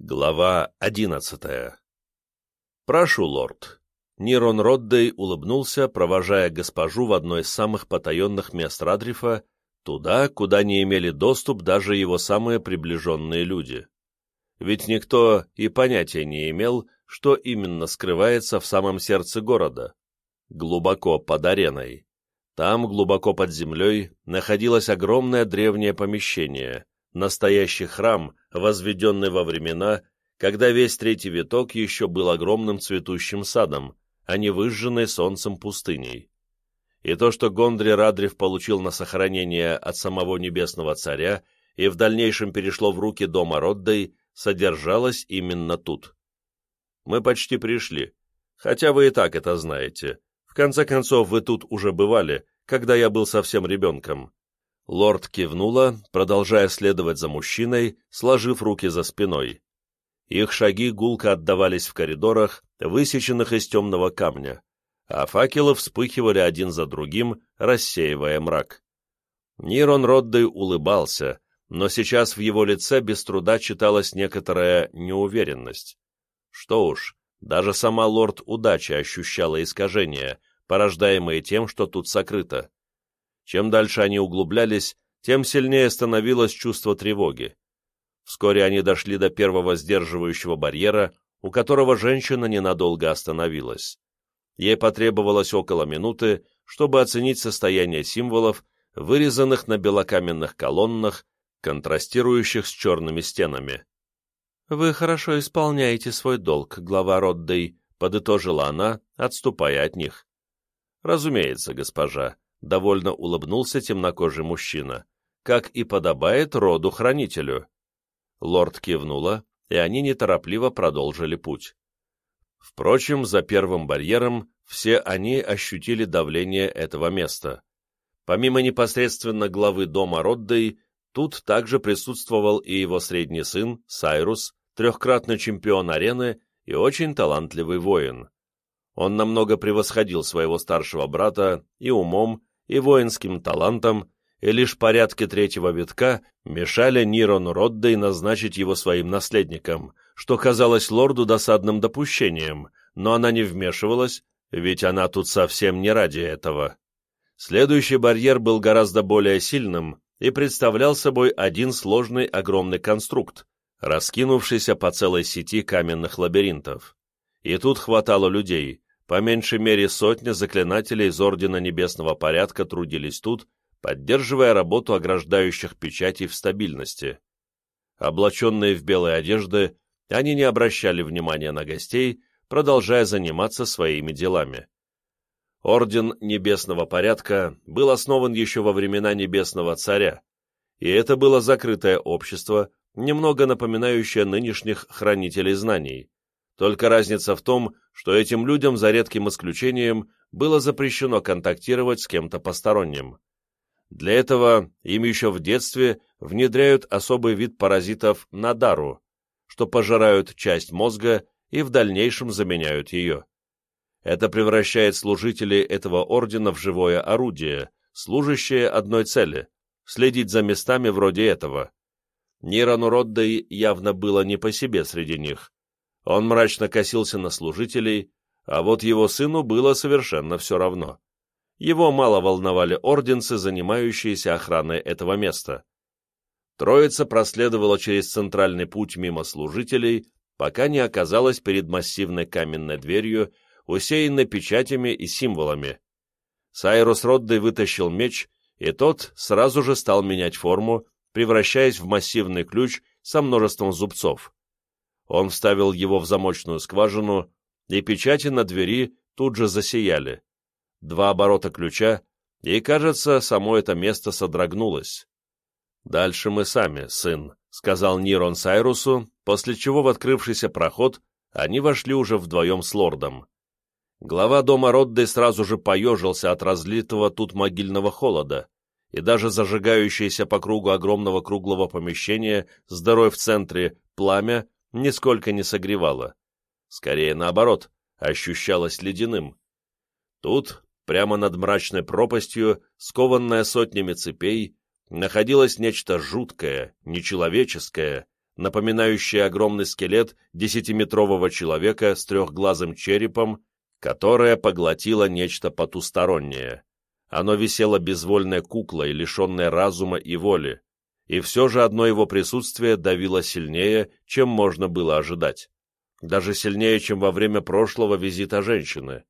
Глава одиннадцатая «Прошу, лорд». Нирон Роддей улыбнулся, провожая госпожу в одно из самых потаенных мест Радрифа, туда, куда не имели доступ даже его самые приближенные люди. Ведь никто и понятия не имел, что именно скрывается в самом сердце города, глубоко под ареной. Там, глубоко под землей, находилось огромное древнее помещение, настоящий храм, возведенный во времена, когда весь третий виток еще был огромным цветущим садом, а не выжженной солнцем пустыней. И то, что Гондри Радрив получил на сохранение от самого небесного царя и в дальнейшем перешло в руки дома Роддой, содержалось именно тут. Мы почти пришли, хотя вы и так это знаете. В конце концов, вы тут уже бывали, когда я был совсем ребенком. Лорд кивнула, продолжая следовать за мужчиной, сложив руки за спиной. Их шаги гулко отдавались в коридорах, высеченных из темного камня, а факелы вспыхивали один за другим, рассеивая мрак. Нирон Роддей улыбался, но сейчас в его лице без труда читалась некоторая неуверенность. Что уж, даже сама лорд удачи ощущала искажения, порождаемые тем, что тут сокрыто. Чем дальше они углублялись, тем сильнее становилось чувство тревоги. Вскоре они дошли до первого сдерживающего барьера, у которого женщина ненадолго остановилась. Ей потребовалось около минуты, чтобы оценить состояние символов, вырезанных на белокаменных колоннах, контрастирующих с черными стенами. «Вы хорошо исполняете свой долг, глава Роддей», — подытожила она, отступая от них. «Разумеется, госпожа», — довольно улыбнулся темнокожий мужчина, как и подобает роду-хранителю. Лорд кивнула, и они неторопливо продолжили путь. Впрочем, за первым барьером все они ощутили давление этого места. Помимо непосредственно главы дома Роддей, тут также присутствовал и его средний сын, Сайрус, трехкратный чемпион арены и очень талантливый воин. Он намного превосходил своего старшего брата и умом, и воинским талантом, и лишь порядки третьего витка мешали Нирону Роддей назначить его своим наследником, что казалось лорду досадным допущением, но она не вмешивалась, ведь она тут совсем не ради этого. Следующий барьер был гораздо более сильным и представлял собой один сложный огромный конструкт, раскинувшийся по целой сети каменных лабиринтов. И тут хватало людей, по меньшей мере сотня заклинателей из Ордена Небесного Порядка трудились тут, поддерживая работу ограждающих печатей в стабильности. Облаченные в белые одежды, они не обращали внимания на гостей, продолжая заниматься своими делами. Орден Небесного Порядка был основан еще во времена Небесного Царя, и это было закрытое общество, немного напоминающее нынешних хранителей знаний, только разница в том, что этим людям, за редким исключением, было запрещено контактировать с кем-то посторонним. Для этого им еще в детстве внедряют особый вид паразитов надару, что пожирают часть мозга и в дальнейшем заменяют ее. Это превращает служителей этого ордена в живое орудие, служащее одной цели – следить за местами вроде этого. Нирану Роддой явно было не по себе среди них, он мрачно косился на служителей, а вот его сыну было совершенно все равно. Его мало волновали орденцы, занимающиеся охраной этого места. Троица проследовала через центральный путь мимо служителей, пока не оказалась перед массивной каменной дверью, усеянной печатями и символами. Сайрус Роддой вытащил меч, и тот сразу же стал менять форму, превращаясь в массивный ключ со множеством зубцов. Он вставил его в замочную скважину, и печати на двери тут же засияли. Два оборота ключа, и, кажется, само это место содрогнулось. «Дальше мы сами, сын», — сказал Нирон Сайрусу, после чего в открывшийся проход они вошли уже вдвоем с лордом. Глава дома Родды сразу же поежился от разлитого тут могильного холода, и даже зажигающееся по кругу огромного круглого помещения с дырой в центре пламя нисколько не согревало. Скорее наоборот, ощущалось ледяным. Тут, прямо над мрачной пропастью, скованная сотнями цепей, находилось нечто жуткое, нечеловеческое, напоминающее огромный скелет десятиметрового человека с трехглазым черепом, которое поглотило нечто потустороннее. Оно висело безвольной куклой, лишенной разума и воли, и все же одно его присутствие давило сильнее, чем можно было ожидать. Даже сильнее, чем во время прошлого визита женщины.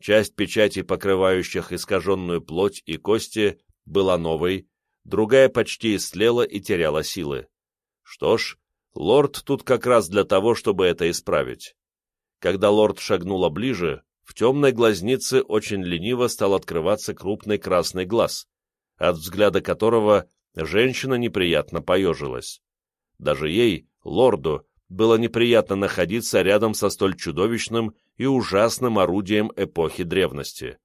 Часть печати, покрывающих искаженную плоть и кости, была новой, другая почти истлела и теряла силы. Что ж, лорд тут как раз для того, чтобы это исправить. Когда лорд шагнула ближе, в темной глазнице очень лениво стал открываться крупный красный глаз, от взгляда которого Женщина неприятно поежилась. Даже ей, лорду, было неприятно находиться рядом со столь чудовищным и ужасным орудием эпохи древности.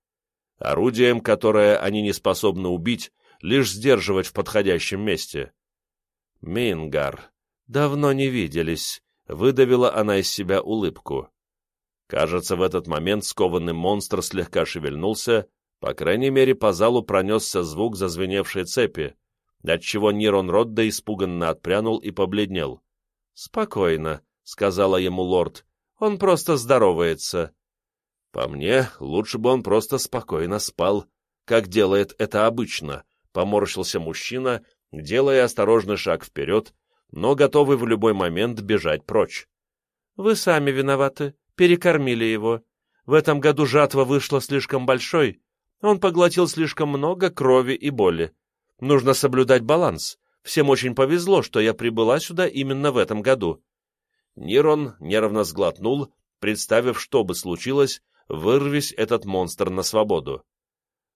Орудием, которое они не способны убить, лишь сдерживать в подходящем месте. «Мингар, давно не виделись», — выдавила она из себя улыбку. Кажется, в этот момент скованный монстр слегка шевельнулся, по крайней мере, по залу пронесся звук зазвеневшей цепи, отчего Нирон Родда испуганно отпрянул и побледнел. «Спокойно», — сказала ему лорд, — «он просто здоровается». «По мне, лучше бы он просто спокойно спал, как делает это обычно», — поморщился мужчина, делая осторожный шаг вперед, но готовый в любой момент бежать прочь. «Вы сами виноваты, перекормили его. В этом году жатва вышла слишком большой, он поглотил слишком много крови и боли. Нужно соблюдать баланс. Всем очень повезло, что я прибыла сюда именно в этом году». Нирон нервно сглотнул, представив, что бы случилось, вырвись этот монстр на свободу.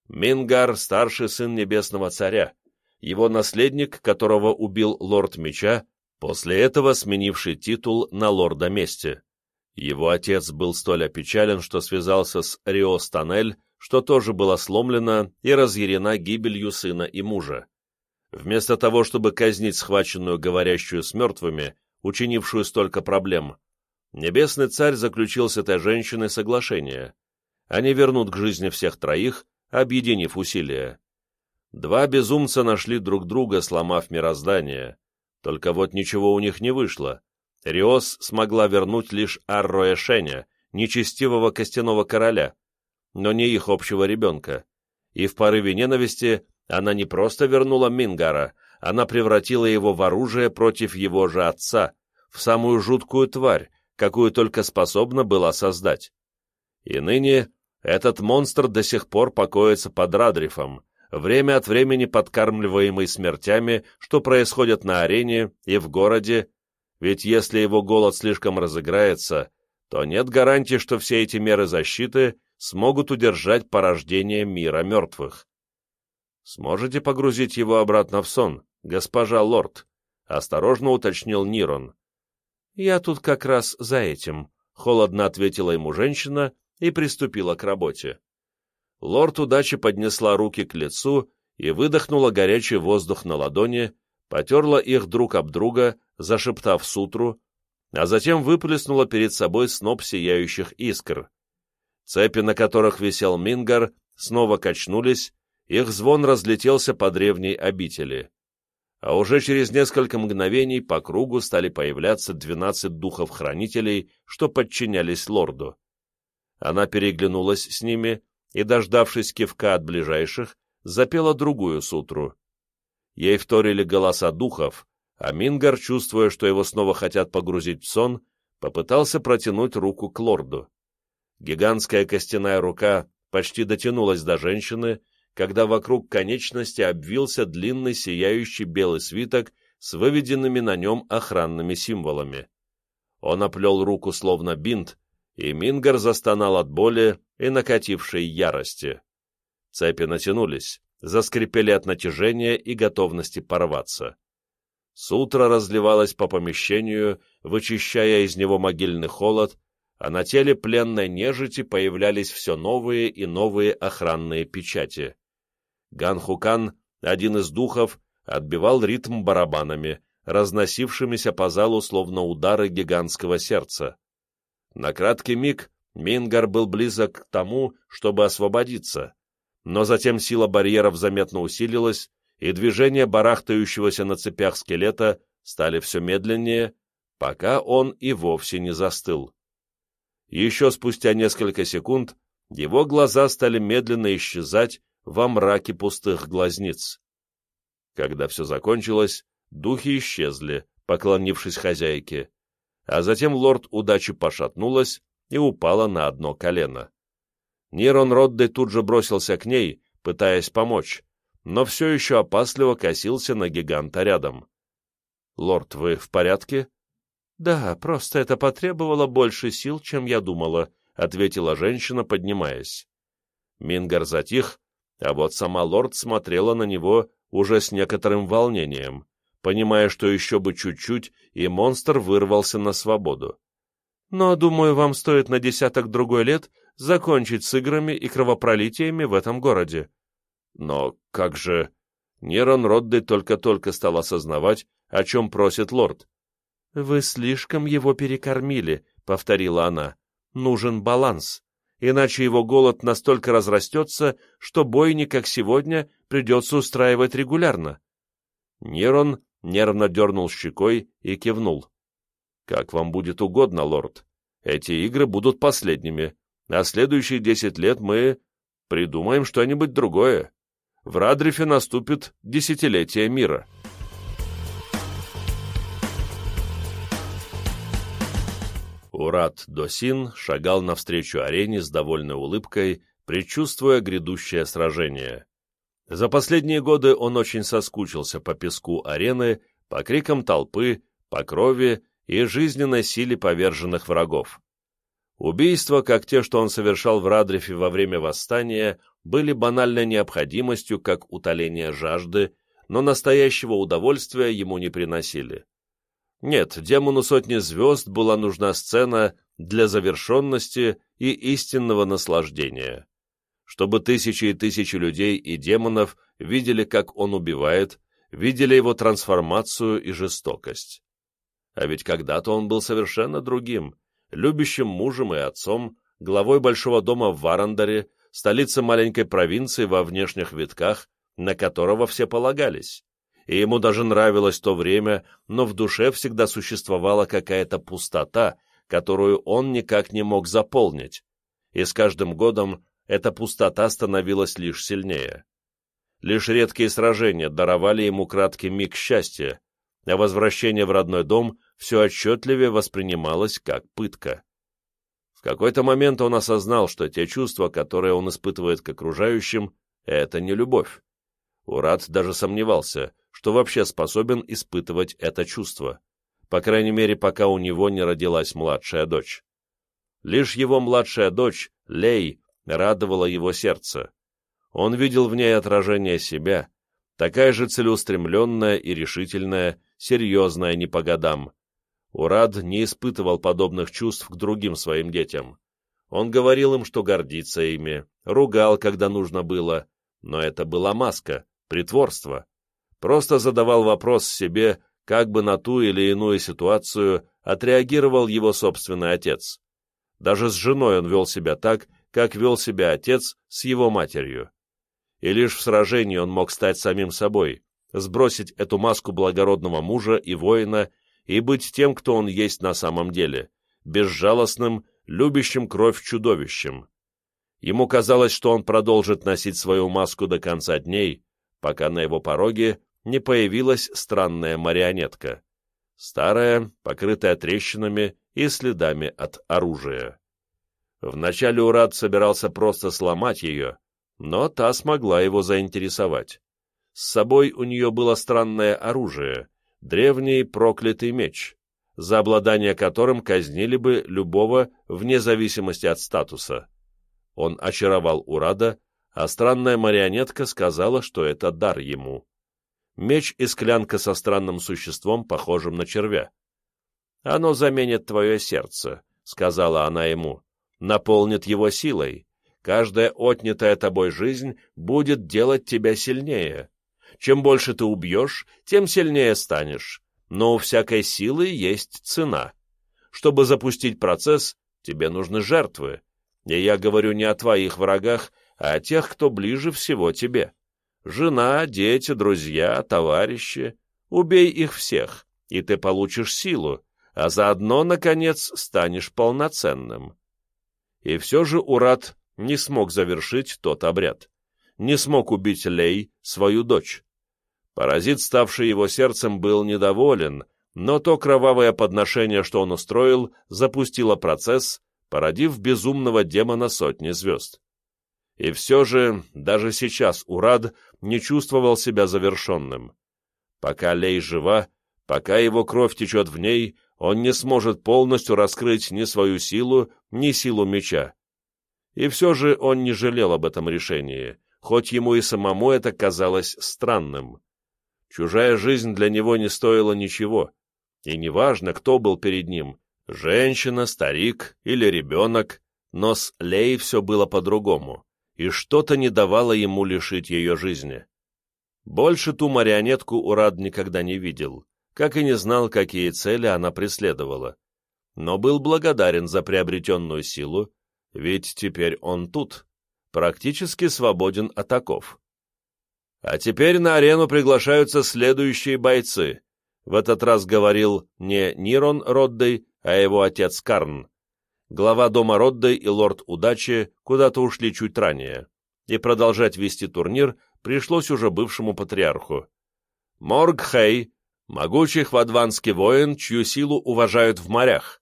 Мингар — старший сын Небесного Царя, его наследник, которого убил Лорд Меча, после этого сменивший титул на Лорда Мести. Его отец был столь опечален, что связался с Рио Станель, что тоже была сломлена и разъярена гибелью сына и мужа. Вместо того, чтобы казнить схваченную говорящую с мертвыми, учинившую столько проблем, Небесный царь заключил с этой женщиной соглашение. Они вернут к жизни всех троих, объединив усилия. Два безумца нашли друг друга, сломав мироздание. Только вот ничего у них не вышло. Риос смогла вернуть лишь Арроэшеня, нечестивого костяного короля, но не их общего ребенка. И в порыве ненависти она не просто вернула Мингара, она превратила его в оружие против его же отца, в самую жуткую тварь, какую только способна была создать. И ныне этот монстр до сих пор покоится под Радрифом, время от времени подкармливаемый смертями, что происходит на арене и в городе, ведь если его голод слишком разыграется, то нет гарантии, что все эти меры защиты смогут удержать порождение мира мертвых. «Сможете погрузить его обратно в сон, госпожа лорд?» — осторожно уточнил Нирон. «Я тут как раз за этим», — холодно ответила ему женщина и приступила к работе. Лорд удачи поднесла руки к лицу и выдохнула горячий воздух на ладони, потерла их друг об друга, зашептав сутру, а затем выплеснула перед собой сноп сияющих искр. Цепи, на которых висел Мингар, снова качнулись, их звон разлетелся по древней обители. А уже через несколько мгновений по кругу стали появляться двенадцать духов-хранителей, что подчинялись лорду. Она переглянулась с ними и, дождавшись кивка от ближайших, запела другую сутру. Ей вторили голоса духов, а Мингар, чувствуя, что его снова хотят погрузить в сон, попытался протянуть руку к лорду. Гигантская костяная рука почти дотянулась до женщины, когда вокруг конечности обвился длинный сияющий белый свиток с выведенными на нем охранными символами. Он оплел руку словно бинт, и Мингар застонал от боли и накатившей ярости. Цепи натянулись, заскрипели от натяжения и готовности порваться. Сутра разливалась по помещению, вычищая из него могильный холод, а на теле пленной нежити появлялись все новые и новые охранные печати. Ганхукан, один из духов, отбивал ритм барабанами, разносившимися по залу словно удары гигантского сердца. На краткий миг Мингар был близок к тому, чтобы освободиться, но затем сила барьеров заметно усилилась, и движения барахтающегося на цепях скелета стали все медленнее, пока он и вовсе не застыл. Еще спустя несколько секунд его глаза стали медленно исчезать во мраке пустых глазниц. Когда все закончилось, духи исчезли, поклонившись хозяйке, а затем лорд удачи пошатнулась и упала на одно колено. Нирон Роддей тут же бросился к ней, пытаясь помочь, но все еще опасливо косился на гиганта рядом. «Лорд, вы в порядке?» «Да, просто это потребовало больше сил, чем я думала», — ответила женщина, поднимаясь. Мингар затих, а вот сама лорд смотрела на него уже с некоторым волнением, понимая, что еще бы чуть-чуть, и монстр вырвался на свободу. «Но, думаю, вам стоит на десяток другой лет закончить с играми и кровопролитиями в этом городе». «Но как же...» Нерон Родды только-только стал осознавать, о чем просит лорд. «Вы слишком его перекормили», — повторила она. «Нужен баланс, иначе его голод настолько разрастется, что бойни, как сегодня, придется устраивать регулярно». Нерон нервно дернул щекой и кивнул. «Как вам будет угодно, лорд. Эти игры будут последними, а следующие десять лет мы придумаем что-нибудь другое. В Радрифе наступит десятилетие мира». Урат Досин шагал навстречу арене с довольной улыбкой, предчувствуя грядущее сражение. За последние годы он очень соскучился по песку арены, по крикам толпы, по крови и жизненной силе поверженных врагов. Убийства, как те, что он совершал в Радрифе во время восстания, были банальной необходимостью, как утоление жажды, но настоящего удовольствия ему не приносили. Нет, демону сотни звезд была нужна сцена для завершенности и истинного наслаждения. Чтобы тысячи и тысячи людей и демонов видели, как он убивает, видели его трансформацию и жестокость. А ведь когда-то он был совершенно другим, любящим мужем и отцом, главой большого дома в Варандаре, столице маленькой провинции во внешних витках, на которого все полагались и ему даже нравилось то время, но в душе всегда существовала какая-то пустота, которую он никак не мог заполнить, и с каждым годом эта пустота становилась лишь сильнее. Лишь редкие сражения даровали ему краткий миг счастья, а возвращение в родной дом все отчетливее воспринималось как пытка. В какой-то момент он осознал, что те чувства, которые он испытывает к окружающим, это не любовь. Урат даже сомневался, что вообще способен испытывать это чувство, по крайней мере, пока у него не родилась младшая дочь. Лишь его младшая дочь, Лей, радовала его сердце. Он видел в ней отражение себя, такая же целеустремленная и решительная, серьезная не по годам. Урад не испытывал подобных чувств к другим своим детям. Он говорил им, что гордится ими, ругал, когда нужно было, но это была маска, притворство просто задавал вопрос себе, как бы на ту или иную ситуацию отреагировал его собственный отец. Даже с женой он вел себя так, как вел себя отец с его матерью. И лишь в сражении он мог стать самим собой, сбросить эту маску благородного мужа и воина и быть тем, кто он есть на самом деле, безжалостным, любящим кровь чудовищем. Ему казалось, что он продолжит носить свою маску до конца дней, пока на его пороге не появилась странная марионетка. Старая, покрытая трещинами и следами от оружия. Вначале Урад собирался просто сломать ее, но та смогла его заинтересовать. С собой у нее было странное оружие, древний проклятый меч, за обладание которым казнили бы любого вне зависимости от статуса. Он очаровал Урада, а странная марионетка сказала, что это дар ему меч и склянка со странным существом, похожим на червя. «Оно заменит твое сердце», — сказала она ему, — «наполнит его силой. Каждая отнятая тобой жизнь будет делать тебя сильнее. Чем больше ты убьешь, тем сильнее станешь, но у всякой силы есть цена. Чтобы запустить процесс, тебе нужны жертвы, и я говорю не о твоих врагах, а о тех, кто ближе всего тебе. Жена, дети, друзья, товарищи. Убей их всех, и ты получишь силу, а заодно, наконец, станешь полноценным. И все же Урат не смог завершить тот обряд. Не смог убить Лей, свою дочь. Паразит, ставший его сердцем, был недоволен, но то кровавое подношение, что он устроил, запустило процесс, породив безумного демона сотни звезд. И все же, даже сейчас Урад не чувствовал себя завершенным. Пока Лей жива, пока его кровь течет в ней, он не сможет полностью раскрыть ни свою силу, ни силу меча. И все же он не жалел об этом решении, хоть ему и самому это казалось странным. Чужая жизнь для него не стоила ничего, и неважно, кто был перед ним — женщина, старик или ребенок, но с Лей все было по-другому, и что-то не давало ему лишить ее жизни. Больше ту марионетку Урад никогда не видел, как и не знал, какие цели она преследовала. Но был благодарен за приобретенную силу, ведь теперь он тут, практически свободен от оков. А теперь на арену приглашаются следующие бойцы. В этот раз говорил не Нирон Роддей, а его отец Карн. Глава дома Роддей и лорд Удачи куда-то ушли чуть ранее, и продолжать вести турнир пришлось уже бывшему патриарху. Морг Хей Могучий хвадванский воин, чью силу уважают в морях.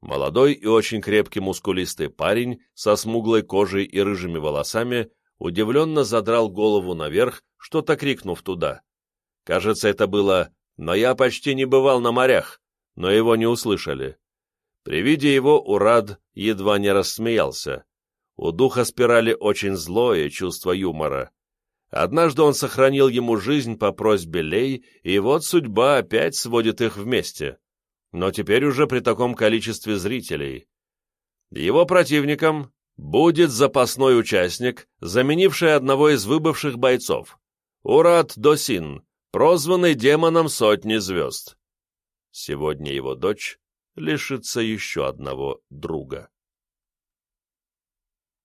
Молодой и очень крепкий мускулистый парень со смуглой кожей и рыжими волосами удивленно задрал голову наверх, что-то крикнув туда. Кажется, это было «но я почти не бывал на морях», но его не услышали. При виде его Урад едва не рассмеялся. У духа спирали очень злое чувство юмора. Однажды он сохранил ему жизнь по просьбе Лей, и вот судьба опять сводит их вместе. Но теперь уже при таком количестве зрителей. Его противником будет запасной участник, заменивший одного из выбывших бойцов. Урат Досин, прозванный демоном сотни звезд. Сегодня его дочь лишится еще одного друга.